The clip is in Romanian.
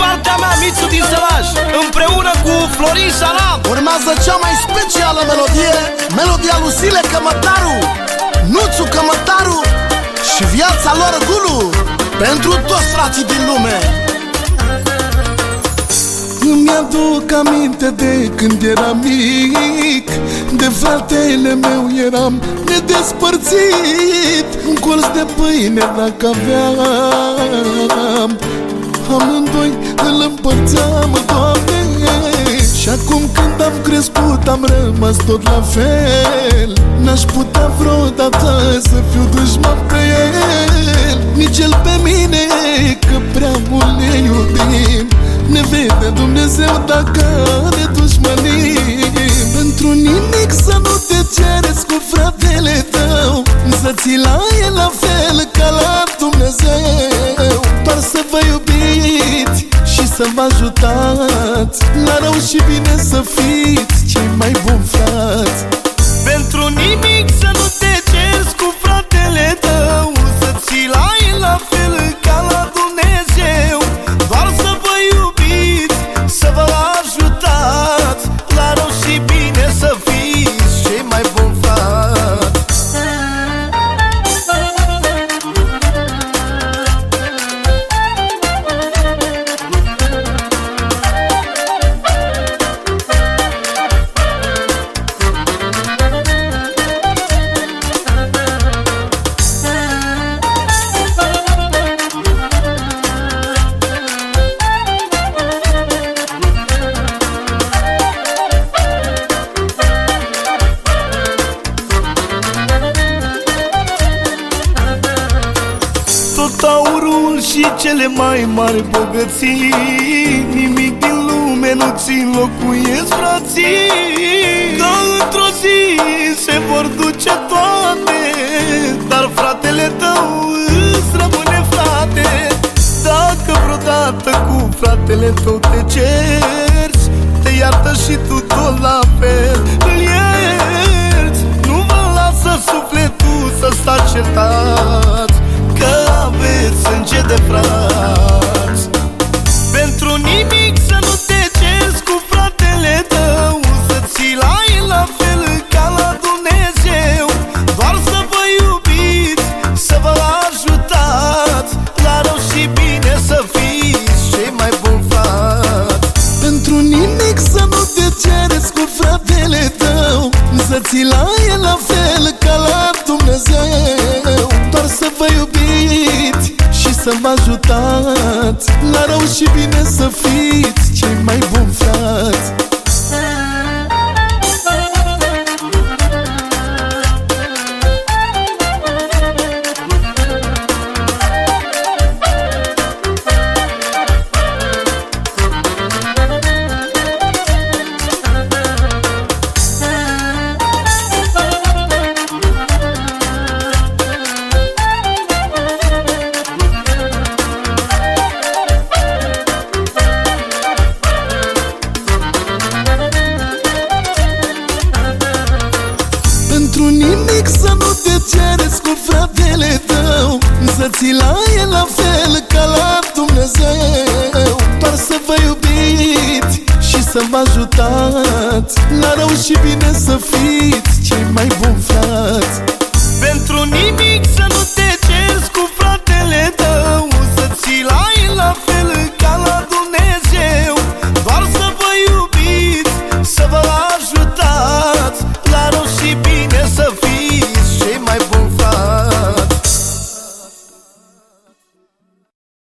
partea mea, Mițu din Sălaș Împreună cu Florin Salam. Urmează cea mai specială melodie Melodia lui Sile Cămătaru Nuțu Cămătaru Și viața lor Gulu Pentru toți frații din lume. Îmi aduc aminte de când eram mic De fratele meu eram nedespărțit Un colț de pâine dacă aveam Amândoi îl împărțeam, Doamne Și acum când am crescut am rămas tot la fel. N-aș putea vreodată să fiu dușman pe el. Nici el pe mine, că prea mult ne iubim. Ne vede Dumnezeu dacă ne dușmănim. Pentru nimic să nu te cereți cu fratele tău Să ți la La rău și bine să fiți cei mai buni frați și cele mai mari bogății. Nimic din lume nu ți locuiesc frații. Că într-o zi se vor duce toate Dar fratele tău îți rămâne frate. Dacă vreodată cu fratele tău te cerți Te iartă și tu tot la fel. Îl Să ți la el la fel ca la Dumnezeu. Doar să vă iubiți și să vă ajutați. La rău și bine să fiți ceresc cu fratele tău Să ți la el la fel ca la Dumnezeu. Doar să vă iubiți și să vă ajutați La rău și bine să fiți cei mai buni frați.